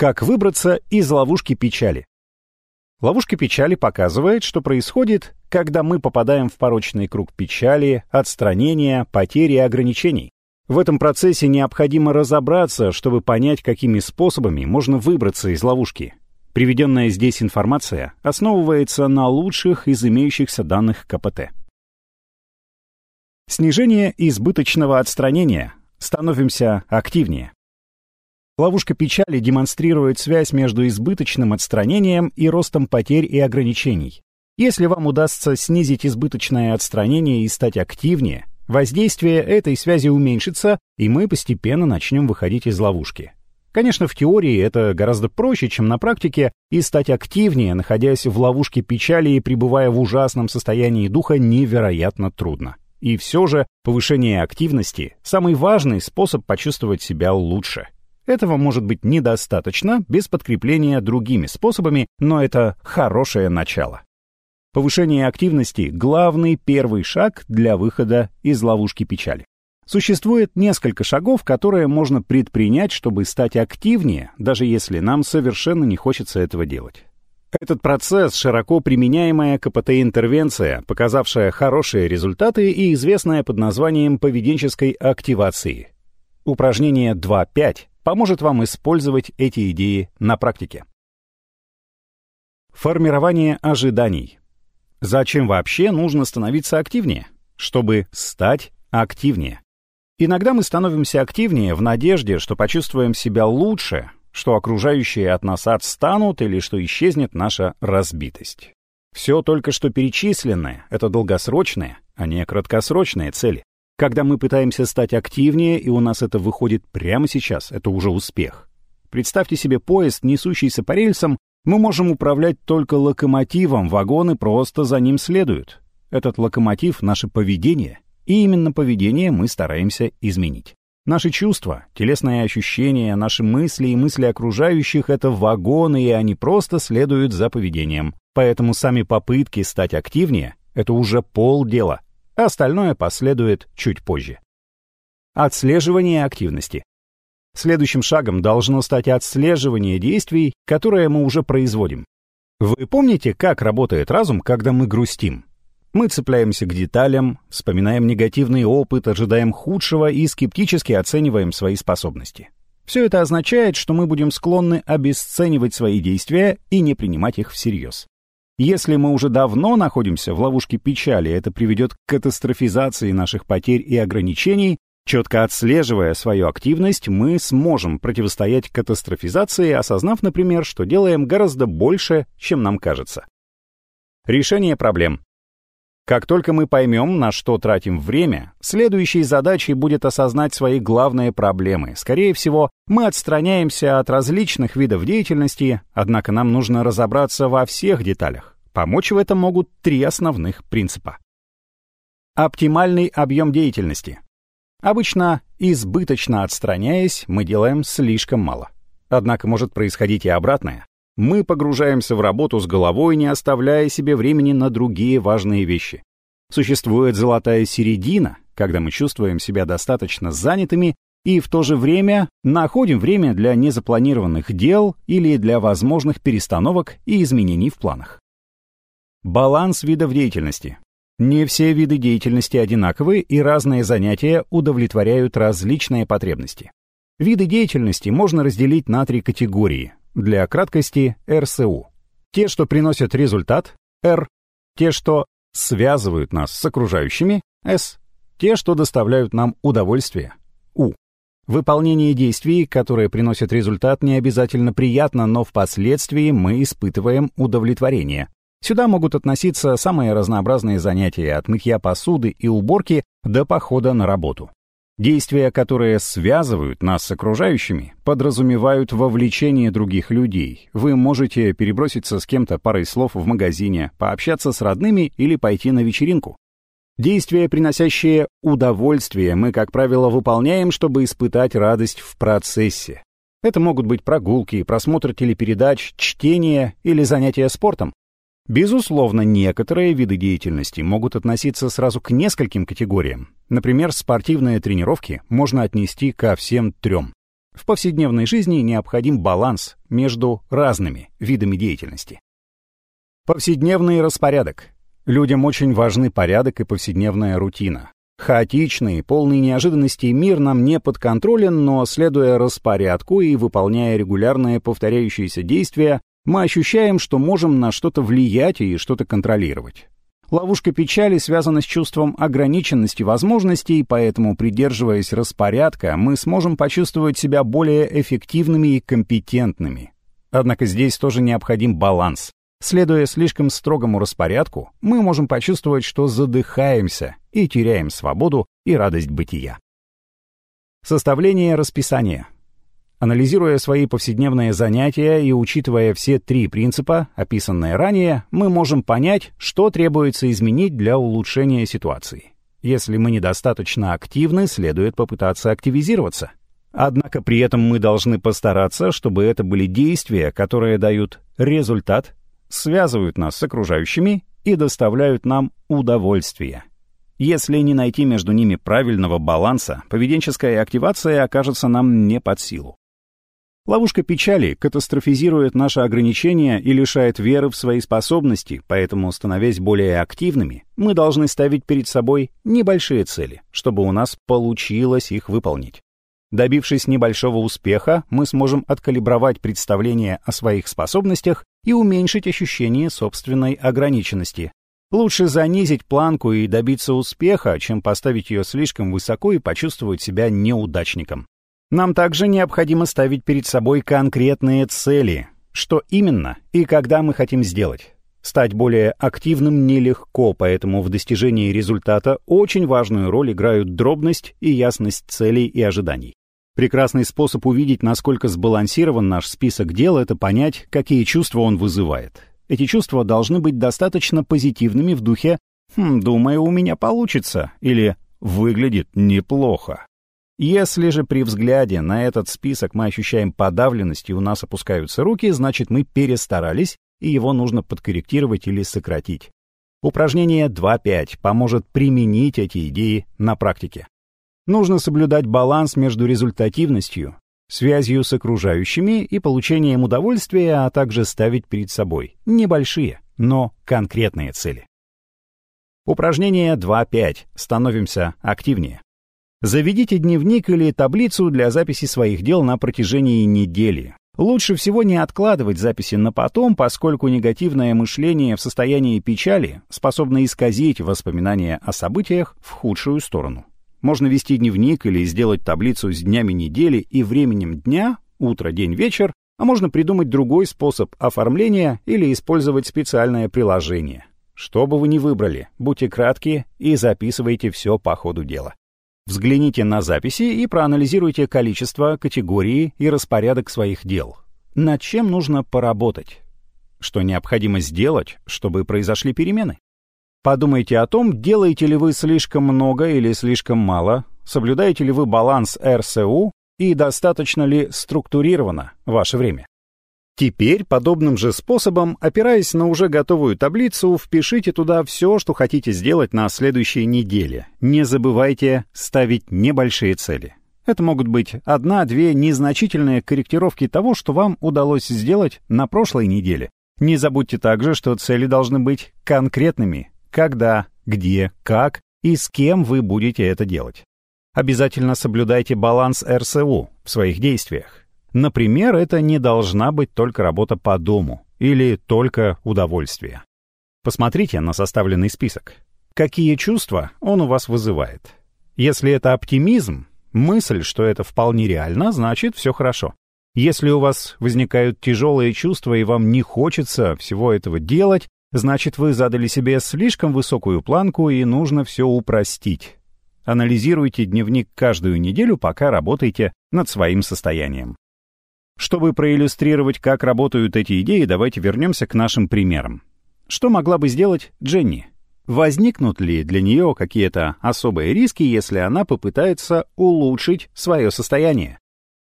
Как выбраться из ловушки печали? Ловушка печали показывает, что происходит, когда мы попадаем в порочный круг печали, отстранения, потери и ограничений. В этом процессе необходимо разобраться, чтобы понять, какими способами можно выбраться из ловушки. Приведенная здесь информация основывается на лучших из имеющихся данных КПТ. Снижение избыточного отстранения. Становимся активнее. Ловушка печали демонстрирует связь между избыточным отстранением и ростом потерь и ограничений. Если вам удастся снизить избыточное отстранение и стать активнее, воздействие этой связи уменьшится, и мы постепенно начнем выходить из ловушки. Конечно, в теории это гораздо проще, чем на практике, и стать активнее, находясь в ловушке печали и пребывая в ужасном состоянии духа, невероятно трудно. И все же повышение активности – самый важный способ почувствовать себя лучше – этого может быть недостаточно без подкрепления другими способами, но это хорошее начало. Повышение активности – главный первый шаг для выхода из ловушки печали. Существует несколько шагов, которые можно предпринять, чтобы стать активнее, даже если нам совершенно не хочется этого делать. Этот процесс – широко применяемая КПТ-интервенция, показавшая хорошие результаты и известная под названием поведенческой активации. Упражнение 2.5 поможет вам использовать эти идеи на практике. Формирование ожиданий. Зачем вообще нужно становиться активнее? Чтобы стать активнее. Иногда мы становимся активнее в надежде, что почувствуем себя лучше, что окружающие от нас отстанут или что исчезнет наша разбитость. Все только что перечисленное — это долгосрочные, а не краткосрочные цели. Когда мы пытаемся стать активнее, и у нас это выходит прямо сейчас, это уже успех. Представьте себе поезд, несущийся по рельсам, мы можем управлять только локомотивом, вагоны просто за ним следуют. Этот локомотив — наше поведение, и именно поведение мы стараемся изменить. Наши чувства, телесные ощущения, наши мысли и мысли окружающих — это вагоны, и они просто следуют за поведением. Поэтому сами попытки стать активнее — это уже полдела — остальное последует чуть позже. Отслеживание активности. Следующим шагом должно стать отслеживание действий, которые мы уже производим. Вы помните, как работает разум, когда мы грустим? Мы цепляемся к деталям, вспоминаем негативный опыт, ожидаем худшего и скептически оцениваем свои способности. Все это означает, что мы будем склонны обесценивать свои действия и не принимать их всерьез. Если мы уже давно находимся в ловушке печали, это приведет к катастрофизации наших потерь и ограничений. Четко отслеживая свою активность, мы сможем противостоять катастрофизации, осознав, например, что делаем гораздо больше, чем нам кажется. Решение проблем. Как только мы поймем, на что тратим время, следующей задачей будет осознать свои главные проблемы. Скорее всего, мы отстраняемся от различных видов деятельности, однако нам нужно разобраться во всех деталях. Помочь в этом могут три основных принципа. Оптимальный объем деятельности. Обычно, избыточно отстраняясь, мы делаем слишком мало. Однако может происходить и обратное. Мы погружаемся в работу с головой, не оставляя себе времени на другие важные вещи. Существует золотая середина, когда мы чувствуем себя достаточно занятыми и в то же время находим время для незапланированных дел или для возможных перестановок и изменений в планах. Баланс видов деятельности. Не все виды деятельности одинаковы, и разные занятия удовлетворяют различные потребности. Виды деятельности можно разделить на три категории. Для краткости РСУ. Те, что приносят результат, Р. Те, что связывают нас с окружающими, С. Те, что доставляют нам удовольствие, У. Выполнение действий, которые приносят результат, не обязательно приятно, но впоследствии мы испытываем удовлетворение, Сюда могут относиться самые разнообразные занятия от мытья посуды и уборки до похода на работу. Действия, которые связывают нас с окружающими, подразумевают вовлечение других людей. Вы можете переброситься с кем-то парой слов в магазине, пообщаться с родными или пойти на вечеринку. Действия, приносящие удовольствие, мы, как правило, выполняем, чтобы испытать радость в процессе. Это могут быть прогулки, просмотр телепередач, чтение или занятия спортом. Безусловно, некоторые виды деятельности могут относиться сразу к нескольким категориям. Например, спортивные тренировки можно отнести ко всем трем. В повседневной жизни необходим баланс между разными видами деятельности. Повседневный распорядок. Людям очень важны порядок и повседневная рутина. Хаотичный, полный неожиданностей мир нам не подконтролен, но следуя распорядку и выполняя регулярные повторяющиеся действия, мы ощущаем, что можем на что-то влиять и что-то контролировать. Ловушка печали связана с чувством ограниченности возможностей, поэтому, придерживаясь распорядка, мы сможем почувствовать себя более эффективными и компетентными. Однако здесь тоже необходим баланс. Следуя слишком строгому распорядку, мы можем почувствовать, что задыхаемся и теряем свободу и радость бытия. Составление расписания — Анализируя свои повседневные занятия и учитывая все три принципа, описанные ранее, мы можем понять, что требуется изменить для улучшения ситуации. Если мы недостаточно активны, следует попытаться активизироваться. Однако при этом мы должны постараться, чтобы это были действия, которые дают результат, связывают нас с окружающими и доставляют нам удовольствие. Если не найти между ними правильного баланса, поведенческая активация окажется нам не под силу. Ловушка печали катастрофизирует наши ограничения и лишает веры в свои способности, поэтому, становясь более активными, мы должны ставить перед собой небольшие цели, чтобы у нас получилось их выполнить. Добившись небольшого успеха, мы сможем откалибровать представление о своих способностях и уменьшить ощущение собственной ограниченности. Лучше занизить планку и добиться успеха, чем поставить ее слишком высоко и почувствовать себя неудачником. Нам также необходимо ставить перед собой конкретные цели, что именно и когда мы хотим сделать. Стать более активным нелегко, поэтому в достижении результата очень важную роль играют дробность и ясность целей и ожиданий. Прекрасный способ увидеть, насколько сбалансирован наш список дел, это понять, какие чувства он вызывает. Эти чувства должны быть достаточно позитивными в духе «Хм, думаю, у меня получится» или «выглядит неплохо». Если же при взгляде на этот список мы ощущаем подавленность и у нас опускаются руки, значит мы перестарались, и его нужно подкорректировать или сократить. Упражнение 2.5 поможет применить эти идеи на практике. Нужно соблюдать баланс между результативностью, связью с окружающими и получением удовольствия, а также ставить перед собой небольшие, но конкретные цели. Упражнение 2.5. Становимся активнее. Заведите дневник или таблицу для записи своих дел на протяжении недели. Лучше всего не откладывать записи на потом, поскольку негативное мышление в состоянии печали способно исказить воспоминания о событиях в худшую сторону. Можно вести дневник или сделать таблицу с днями недели и временем дня, утро, день, вечер, а можно придумать другой способ оформления или использовать специальное приложение. Что бы вы ни выбрали, будьте кратки и записывайте все по ходу дела. Взгляните на записи и проанализируйте количество, категории и распорядок своих дел. Над чем нужно поработать? Что необходимо сделать, чтобы произошли перемены? Подумайте о том, делаете ли вы слишком много или слишком мало, соблюдаете ли вы баланс РСУ и достаточно ли структурировано ваше время. Теперь подобным же способом, опираясь на уже готовую таблицу, впишите туда все, что хотите сделать на следующей неделе. Не забывайте ставить небольшие цели. Это могут быть одна-две незначительные корректировки того, что вам удалось сделать на прошлой неделе. Не забудьте также, что цели должны быть конкретными. Когда, где, как и с кем вы будете это делать. Обязательно соблюдайте баланс РСУ в своих действиях. Например, это не должна быть только работа по дому или только удовольствие. Посмотрите на составленный список. Какие чувства он у вас вызывает? Если это оптимизм, мысль, что это вполне реально, значит все хорошо. Если у вас возникают тяжелые чувства и вам не хочется всего этого делать, значит вы задали себе слишком высокую планку и нужно все упростить. Анализируйте дневник каждую неделю, пока работаете над своим состоянием. Чтобы проиллюстрировать, как работают эти идеи, давайте вернемся к нашим примерам. Что могла бы сделать Дженни? Возникнут ли для нее какие-то особые риски, если она попытается улучшить свое состояние?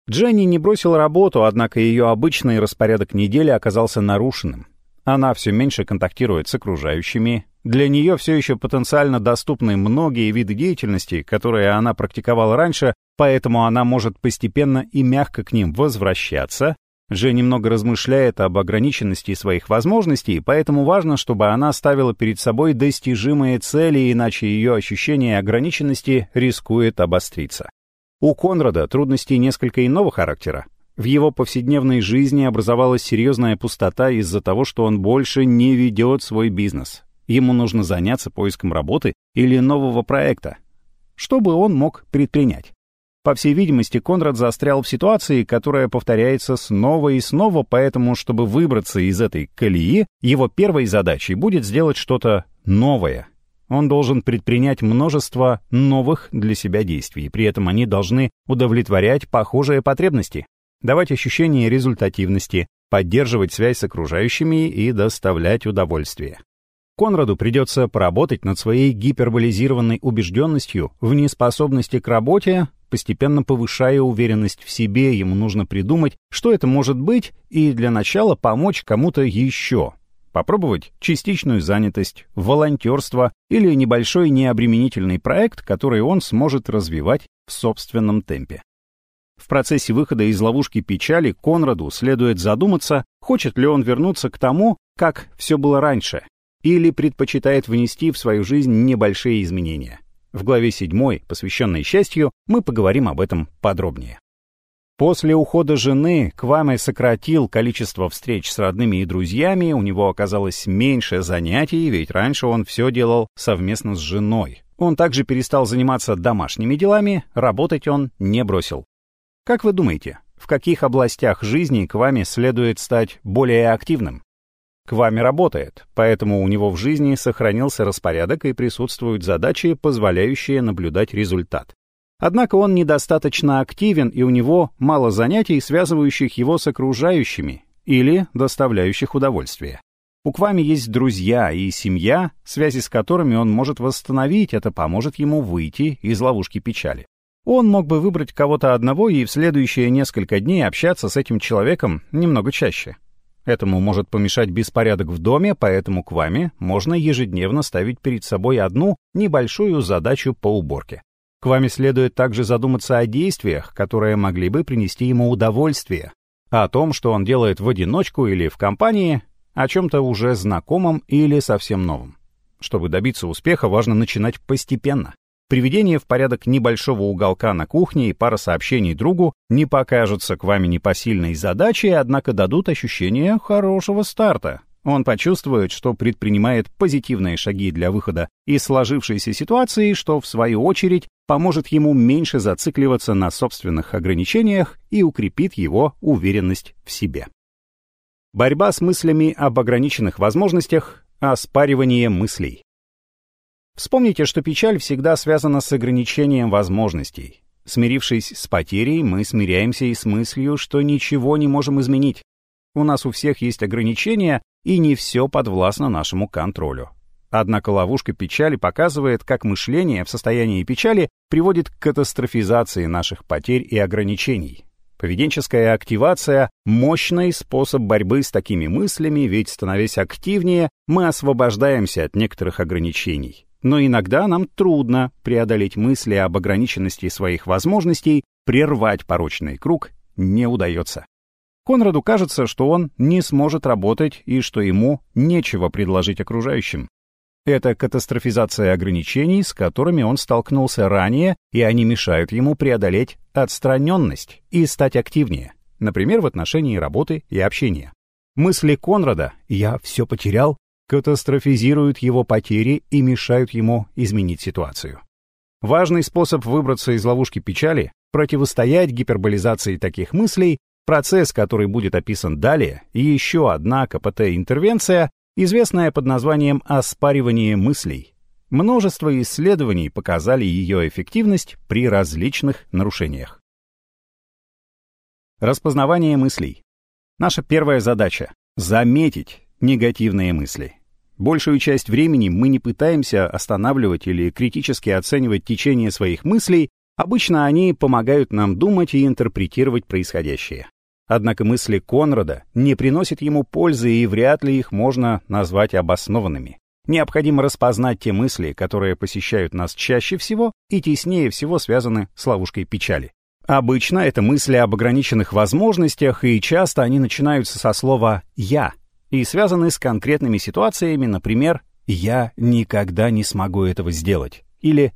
Дженни не бросила работу, однако ее обычный распорядок недели оказался нарушенным. Она все меньше контактирует с окружающими, Для нее все еще потенциально доступны многие виды деятельности, которые она практиковала раньше, поэтому она может постепенно и мягко к ним возвращаться. Же немного размышляет об ограниченности своих возможностей, поэтому важно, чтобы она ставила перед собой достижимые цели, иначе ее ощущение ограниченности рискует обостриться. У Конрада трудности несколько иного характера. В его повседневной жизни образовалась серьезная пустота из-за того, что он больше не ведет свой бизнес. Ему нужно заняться поиском работы или нового проекта. Что бы он мог предпринять? По всей видимости, Конрад застрял в ситуации, которая повторяется снова и снова, поэтому, чтобы выбраться из этой колеи, его первой задачей будет сделать что-то новое. Он должен предпринять множество новых для себя действий, при этом они должны удовлетворять похожие потребности давать ощущение результативности, поддерживать связь с окружающими и доставлять удовольствие. Конраду придется поработать над своей гиперболизированной убежденностью в неспособности к работе, постепенно повышая уверенность в себе, ему нужно придумать, что это может быть, и для начала помочь кому-то еще. Попробовать частичную занятость, волонтерство или небольшой необременительный проект, который он сможет развивать в собственном темпе. В процессе выхода из ловушки печали Конраду следует задуматься, хочет ли он вернуться к тому, как все было раньше, или предпочитает внести в свою жизнь небольшие изменения. В главе 7, посвященной счастью, мы поговорим об этом подробнее. После ухода жены Кваме сократил количество встреч с родными и друзьями, у него оказалось меньше занятий, ведь раньше он все делал совместно с женой. Он также перестал заниматься домашними делами, работать он не бросил. Как вы думаете, в каких областях жизни к вами следует стать более активным? К вами работает, поэтому у него в жизни сохранился распорядок и присутствуют задачи, позволяющие наблюдать результат. Однако он недостаточно активен, и у него мало занятий, связывающих его с окружающими или доставляющих удовольствие. У Квами есть друзья и семья, связи с которыми он может восстановить, это поможет ему выйти из ловушки печали. Он мог бы выбрать кого-то одного и в следующие несколько дней общаться с этим человеком немного чаще. Этому может помешать беспорядок в доме, поэтому к вами можно ежедневно ставить перед собой одну небольшую задачу по уборке. К вами следует также задуматься о действиях, которые могли бы принести ему удовольствие, о том, что он делает в одиночку или в компании, о чем-то уже знакомом или совсем новом. Чтобы добиться успеха, важно начинать постепенно. Приведение в порядок небольшого уголка на кухне и пара сообщений другу не покажутся к вами непосильной задачей, однако дадут ощущение хорошего старта. Он почувствует, что предпринимает позитивные шаги для выхода из сложившейся ситуации, что, в свою очередь, поможет ему меньше зацикливаться на собственных ограничениях и укрепит его уверенность в себе. Борьба с мыслями об ограниченных возможностях, оспаривание мыслей. Вспомните, что печаль всегда связана с ограничением возможностей. Смирившись с потерей, мы смиряемся и с мыслью, что ничего не можем изменить. У нас у всех есть ограничения, и не все подвластно нашему контролю. Однако ловушка печали показывает, как мышление в состоянии печали приводит к катастрофизации наших потерь и ограничений. Поведенческая активация – мощный способ борьбы с такими мыслями, ведь, становясь активнее, мы освобождаемся от некоторых ограничений. Но иногда нам трудно преодолеть мысли об ограниченности своих возможностей, прервать порочный круг не удается. Конраду кажется, что он не сможет работать и что ему нечего предложить окружающим. Это катастрофизация ограничений, с которыми он столкнулся ранее, и они мешают ему преодолеть отстраненность и стать активнее, например, в отношении работы и общения. Мысли Конрада «я все потерял» катастрофизируют его потери и мешают ему изменить ситуацию. Важный способ выбраться из ловушки печали — противостоять гиперболизации таких мыслей, процесс, который будет описан далее, и еще одна КПТ-интервенция, известная под названием «оспаривание мыслей». Множество исследований показали ее эффективность при различных нарушениях. Распознавание мыслей. Наша первая задача — заметить негативные мысли. Большую часть времени мы не пытаемся останавливать или критически оценивать течение своих мыслей, обычно они помогают нам думать и интерпретировать происходящее. Однако мысли Конрада не приносят ему пользы и вряд ли их можно назвать обоснованными. Необходимо распознать те мысли, которые посещают нас чаще всего и теснее всего связаны с ловушкой печали. Обычно это мысли об ограниченных возможностях, и часто они начинаются со слова «я» и связаны с конкретными ситуациями, например, «я никогда не смогу этого сделать» или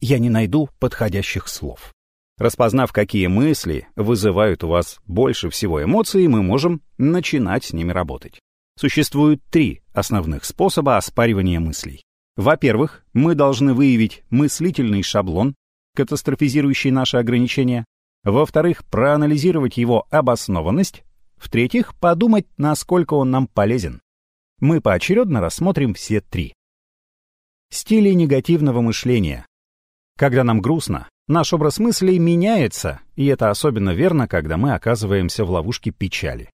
«я не найду подходящих слов». Распознав, какие мысли вызывают у вас больше всего эмоций, мы можем начинать с ними работать. Существует три основных способа оспаривания мыслей. Во-первых, мы должны выявить мыслительный шаблон, катастрофизирующий наши ограничения. Во-вторых, проанализировать его обоснованность. В-третьих, подумать, насколько он нам полезен. Мы поочередно рассмотрим все три. Стили негативного мышления. Когда нам грустно, наш образ мыслей меняется, и это особенно верно, когда мы оказываемся в ловушке печали.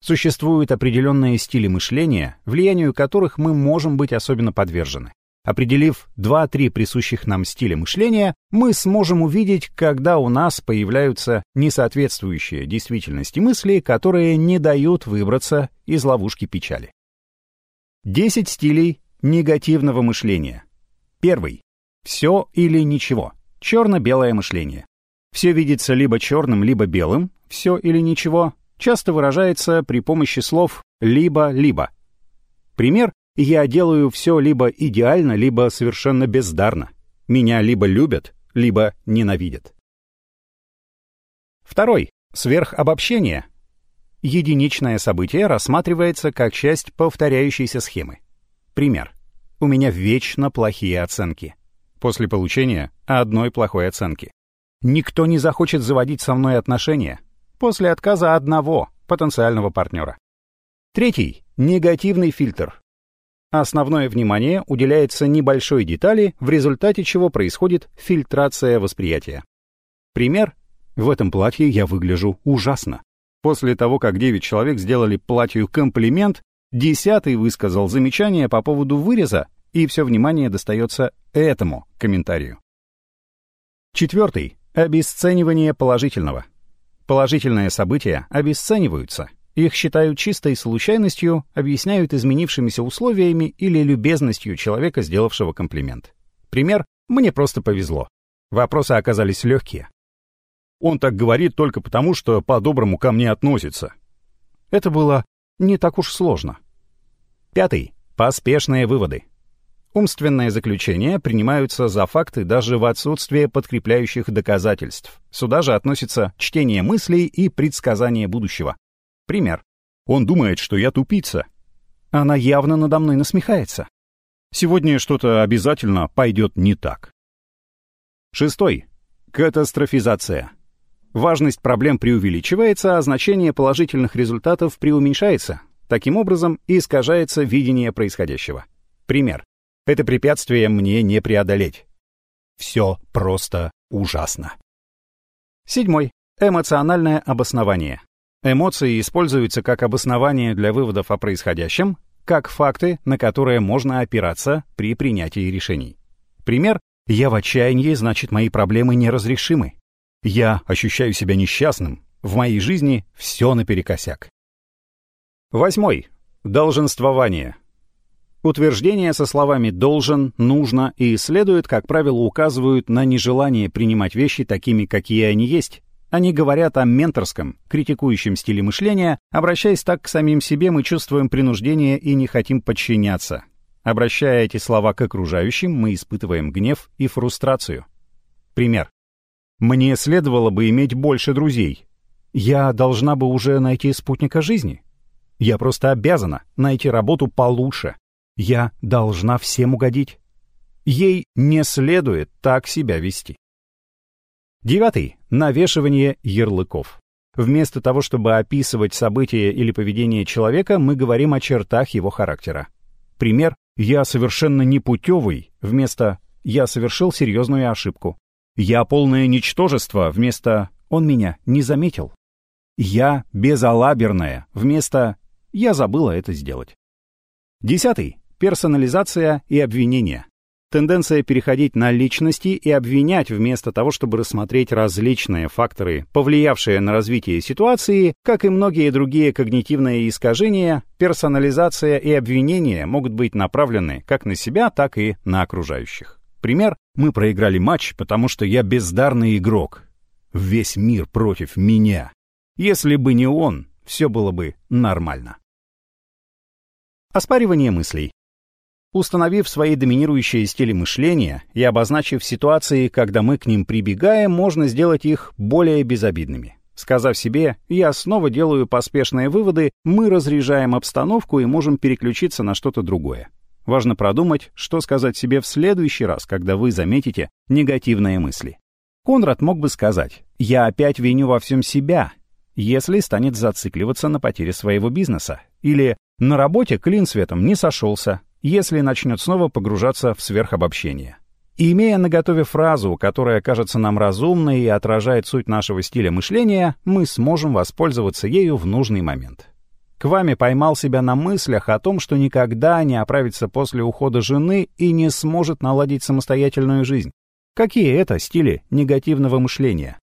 Существуют определенные стили мышления, влиянию которых мы можем быть особенно подвержены. Определив 2-3 присущих нам стиля мышления, мы сможем увидеть, когда у нас появляются несоответствующие действительности мысли, которые не дают выбраться из ловушки печали. 10 стилей негативного мышления. Первый. Все или ничего. Черно-белое мышление. Все видится либо черным, либо белым, все или ничего, часто выражается при помощи слов «либо-либо». Пример «я делаю все либо идеально, либо совершенно бездарно». Меня либо любят, либо ненавидят. Второй. Сверхобобщение. Единичное событие рассматривается как часть повторяющейся схемы. Пример. У меня вечно плохие оценки. После получения одной плохой оценки. Никто не захочет заводить со мной отношения, после отказа одного потенциального партнера. Третий — негативный фильтр. Основное внимание уделяется небольшой детали, в результате чего происходит фильтрация восприятия. Пример. В этом платье я выгляжу ужасно. После того, как 9 человек сделали платью комплимент, десятый высказал замечание по поводу выреза, и все внимание достается этому комментарию. Четвертый. Обесценивание положительного. Положительные события обесцениваются. Их считают чистой случайностью, объясняют изменившимися условиями или любезностью человека, сделавшего комплимент. Пример «мне просто повезло». Вопросы оказались легкие. Он так говорит только потому, что по-доброму ко мне относится. Это было не так уж сложно. Пятый. Поспешные выводы. Умственные заключения принимаются за факты даже в отсутствие подкрепляющих доказательств. Сюда же относится чтение мыслей и предсказание будущего. Пример. Он думает, что я тупица. Она явно надо мной насмехается. Сегодня что-то обязательно пойдет не так. Шестой. Катастрофизация. Важность проблем преувеличивается, а значение положительных результатов преуменьшается. Таким образом, искажается видение происходящего. Пример. Это препятствие мне не преодолеть. Все просто ужасно. Седьмой. Эмоциональное обоснование. Эмоции используются как обоснование для выводов о происходящем, как факты, на которые можно опираться при принятии решений. Пример «Я в отчаянии, значит, мои проблемы неразрешимы». «Я ощущаю себя несчастным, в моей жизни все наперекосяк». Восьмой. Долженствование. Утверждения со словами «должен», «нужно» и «следует», как правило, указывают на нежелание принимать вещи такими, какие они есть. Они говорят о менторском, критикующем стиле мышления. Обращаясь так к самим себе, мы чувствуем принуждение и не хотим подчиняться. Обращая эти слова к окружающим, мы испытываем гнев и фрустрацию. Пример. «Мне следовало бы иметь больше друзей. Я должна бы уже найти спутника жизни. Я просто обязана найти работу получше. Я должна всем угодить. Ей не следует так себя вести. Девятый. Навешивание ярлыков. Вместо того, чтобы описывать события или поведение человека, мы говорим о чертах его характера. Пример «я совершенно непутевый» вместо «я совершил серьезную ошибку». «Я полное ничтожество» вместо «он меня не заметил». «Я безалаберная» вместо «я забыла это сделать». Десятый. Персонализация и обвинение. Тенденция переходить на личности и обвинять вместо того, чтобы рассмотреть различные факторы, повлиявшие на развитие ситуации, как и многие другие когнитивные искажения, персонализация и обвинение могут быть направлены как на себя, так и на окружающих. Пример «Мы проиграли матч, потому что я бездарный игрок. Весь мир против меня. Если бы не он, все было бы нормально». Оспаривание мыслей. Установив свои доминирующие стили мышления и обозначив ситуации, когда мы к ним прибегаем, можно сделать их более безобидными. Сказав себе «я снова делаю поспешные выводы», мы разряжаем обстановку и можем переключиться на что-то другое. Важно продумать, что сказать себе в следующий раз, когда вы заметите негативные мысли. Конрад мог бы сказать «я опять виню во всем себя», если станет зацикливаться на потере своего бизнеса. Или «на работе клин светом не сошелся, если начнет снова погружаться в сверхобобщение. И имея наготове фразу, которая кажется нам разумной и отражает суть нашего стиля мышления, мы сможем воспользоваться ею в нужный момент. К вами поймал себя на мыслях о том, что никогда не оправится после ухода жены и не сможет наладить самостоятельную жизнь. Какие это стили негативного мышления?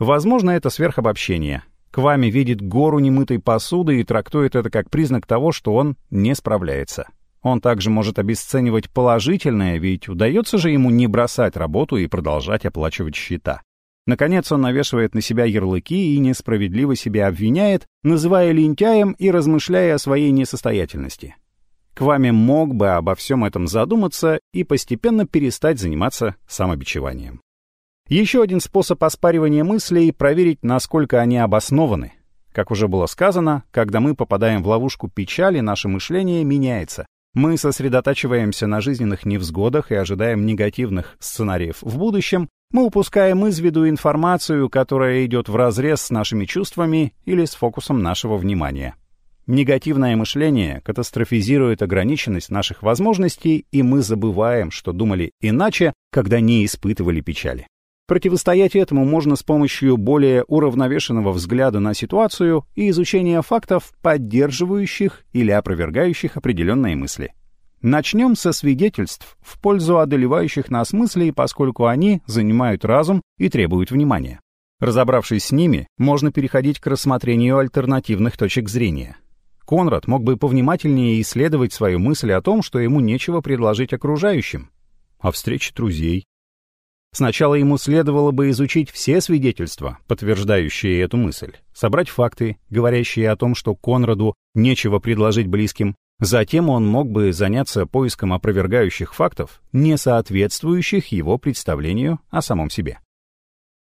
Возможно, это сверхобобщение. К вами видит гору немытой посуды и трактует это как признак того, что он не справляется. Он также может обесценивать положительное, ведь удается же ему не бросать работу и продолжать оплачивать счета. Наконец он навешивает на себя ярлыки и несправедливо себя обвиняет, называя лентяем и размышляя о своей несостоятельности. К вами мог бы обо всем этом задуматься и постепенно перестать заниматься самобичеванием. Еще один способ оспаривания мыслей — проверить, насколько они обоснованы. Как уже было сказано, когда мы попадаем в ловушку печали, наше мышление меняется. Мы сосредотачиваемся на жизненных невзгодах и ожидаем негативных сценариев в будущем, мы упускаем из виду информацию, которая идет вразрез с нашими чувствами или с фокусом нашего внимания. Негативное мышление катастрофизирует ограниченность наших возможностей, и мы забываем, что думали иначе, когда не испытывали печали. Противостоять этому можно с помощью более уравновешенного взгляда на ситуацию и изучения фактов, поддерживающих или опровергающих определенные мысли. Начнем со свидетельств в пользу одолевающих нас мыслей, поскольку они занимают разум и требуют внимания. Разобравшись с ними, можно переходить к рассмотрению альтернативных точек зрения. Конрад мог бы повнимательнее исследовать свою мысль о том, что ему нечего предложить окружающим. О встрече друзей, Сначала ему следовало бы изучить все свидетельства, подтверждающие эту мысль, собрать факты, говорящие о том, что Конраду нечего предложить близким. Затем он мог бы заняться поиском опровергающих фактов, не соответствующих его представлению о самом себе.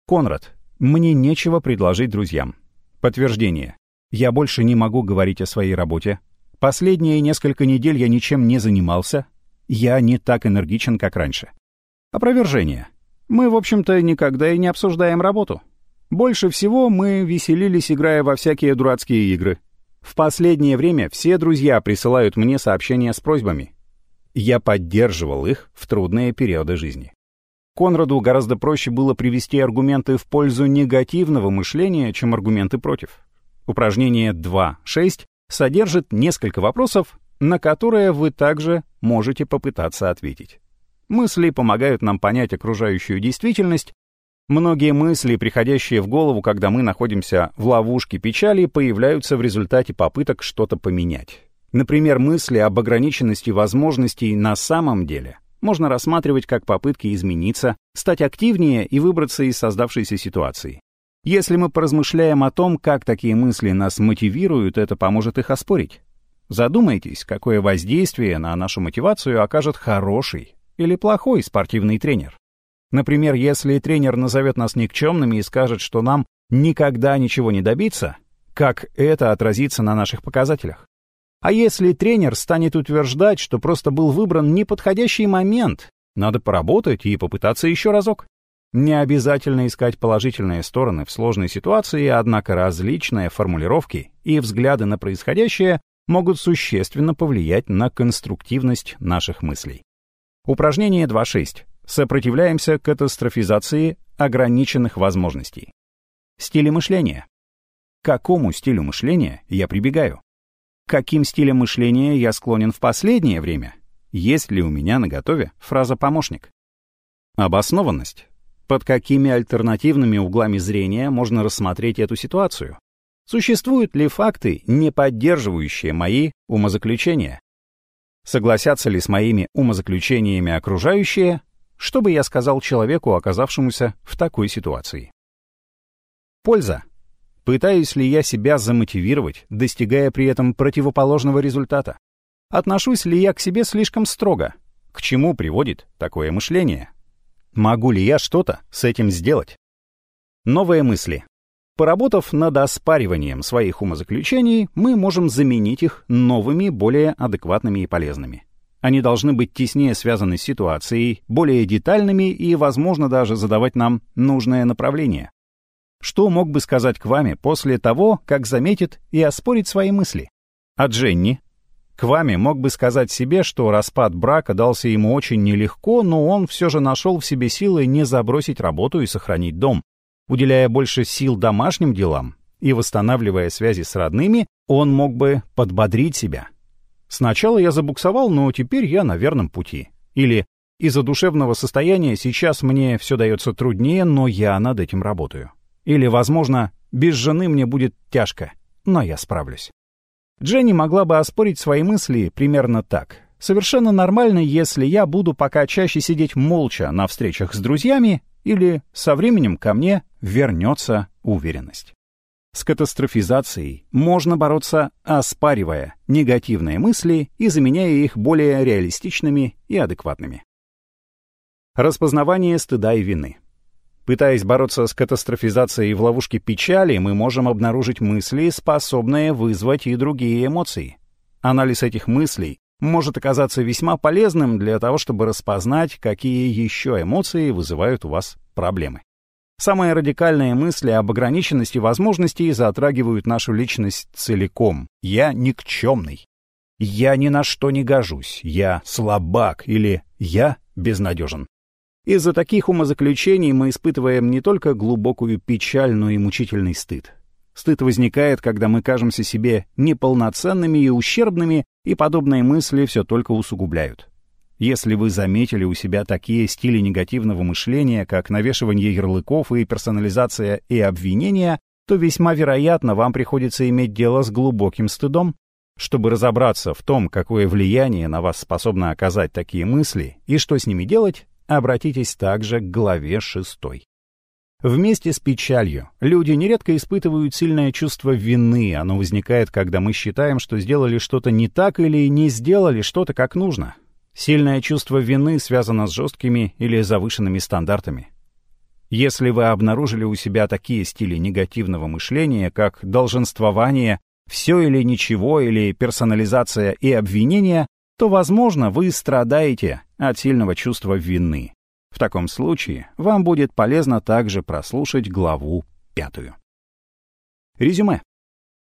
Конрад, мне нечего предложить друзьям. Подтверждение. Я больше не могу говорить о своей работе. Последние несколько недель я ничем не занимался. Я не так энергичен, как раньше. Опровержение. Мы, в общем-то, никогда и не обсуждаем работу. Больше всего мы веселились, играя во всякие дурацкие игры. В последнее время все друзья присылают мне сообщения с просьбами. Я поддерживал их в трудные периоды жизни. Конраду гораздо проще было привести аргументы в пользу негативного мышления, чем аргументы против. Упражнение 2.6 содержит несколько вопросов, на которые вы также можете попытаться ответить. Мысли помогают нам понять окружающую действительность. Многие мысли, приходящие в голову, когда мы находимся в ловушке печали, появляются в результате попыток что-то поменять. Например, мысли об ограниченности возможностей на самом деле можно рассматривать как попытки измениться, стать активнее и выбраться из создавшейся ситуации. Если мы поразмышляем о том, как такие мысли нас мотивируют, это поможет их оспорить. Задумайтесь, какое воздействие на нашу мотивацию окажет хороший, или плохой спортивный тренер. Например, если тренер назовет нас никчемными и скажет, что нам никогда ничего не добиться, как это отразится на наших показателях? А если тренер станет утверждать, что просто был выбран неподходящий момент, надо поработать и попытаться еще разок? Не обязательно искать положительные стороны в сложной ситуации, однако различные формулировки и взгляды на происходящее могут существенно повлиять на конструктивность наших мыслей. Упражнение 2.6. Сопротивляемся катастрофизации ограниченных возможностей. Стили мышления. К какому стилю мышления я прибегаю? Каким стилям мышления я склонен в последнее время? есть ли у меня на готове фраза-помощник. Обоснованность. Под какими альтернативными углами зрения можно рассмотреть эту ситуацию? Существуют ли факты, не поддерживающие мои умозаключения? Согласятся ли с моими умозаключениями окружающие? Что бы я сказал человеку, оказавшемуся в такой ситуации? Польза. Пытаюсь ли я себя замотивировать, достигая при этом противоположного результата? Отношусь ли я к себе слишком строго? К чему приводит такое мышление? Могу ли я что-то с этим сделать? Новые мысли. Поработав над оспариванием своих умозаключений, мы можем заменить их новыми, более адекватными и полезными. Они должны быть теснее связаны с ситуацией, более детальными и, возможно, даже задавать нам нужное направление. Что мог бы сказать к вами после того, как заметит и оспорит свои мысли? А Дженни? К вами мог бы сказать себе, что распад брака дался ему очень нелегко, но он все же нашел в себе силы не забросить работу и сохранить дом, Уделяя больше сил домашним делам и восстанавливая связи с родными, он мог бы подбодрить себя. Сначала я забуксовал, но теперь я на верном пути. Или из-за душевного состояния сейчас мне все дается труднее, но я над этим работаю. Или, возможно, без жены мне будет тяжко, но я справлюсь. Дженни могла бы оспорить свои мысли примерно так. Совершенно нормально, если я буду пока чаще сидеть молча на встречах с друзьями или со временем ко мне вернется уверенность. С катастрофизацией можно бороться, оспаривая негативные мысли и заменяя их более реалистичными и адекватными. Распознавание стыда и вины. Пытаясь бороться с катастрофизацией в ловушке печали, мы можем обнаружить мысли, способные вызвать и другие эмоции. Анализ этих мыслей может оказаться весьма полезным для того, чтобы распознать, какие еще эмоции вызывают у вас проблемы. Самые радикальные мысли об ограниченности возможностей затрагивают нашу личность целиком. Я никчемный. Я ни на что не гожусь. Я слабак или я безнадежен. Из-за таких умозаключений мы испытываем не только глубокую печаль, но и мучительный стыд. Стыд возникает, когда мы кажемся себе неполноценными и ущербными, и подобные мысли все только усугубляют. Если вы заметили у себя такие стили негативного мышления, как навешивание ярлыков и персонализация и обвинения, то весьма вероятно вам приходится иметь дело с глубоким стыдом. Чтобы разобраться в том, какое влияние на вас способны оказать такие мысли и что с ними делать, обратитесь также к главе шестой. Вместе с печалью люди нередко испытывают сильное чувство вины. Оно возникает, когда мы считаем, что сделали что-то не так или не сделали что-то как нужно. Сильное чувство вины связано с жесткими или завышенными стандартами. Если вы обнаружили у себя такие стили негативного мышления, как долженствование, все или ничего или персонализация и обвинение, то, возможно, вы страдаете от сильного чувства вины. В таком случае вам будет полезно также прослушать главу пятую. Резюме.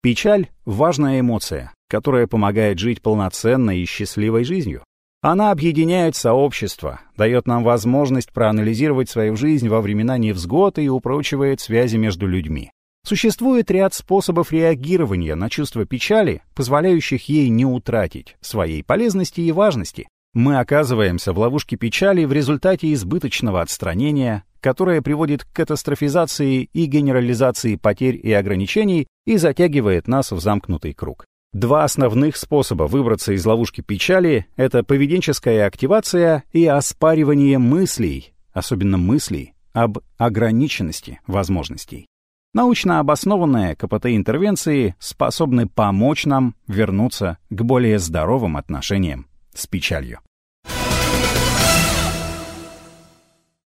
Печаль — важная эмоция, которая помогает жить полноценной и счастливой жизнью. Она объединяет сообщество, дает нам возможность проанализировать свою жизнь во времена невзгод и упрочивает связи между людьми. Существует ряд способов реагирования на чувство печали, позволяющих ей не утратить своей полезности и важности, мы оказываемся в ловушке печали в результате избыточного отстранения, которое приводит к катастрофизации и генерализации потерь и ограничений и затягивает нас в замкнутый круг. Два основных способа выбраться из ловушки печали — это поведенческая активация и оспаривание мыслей, особенно мыслей об ограниченности возможностей. Научно обоснованные КПТ-интервенции способны помочь нам вернуться к более здоровым отношениям с печалью.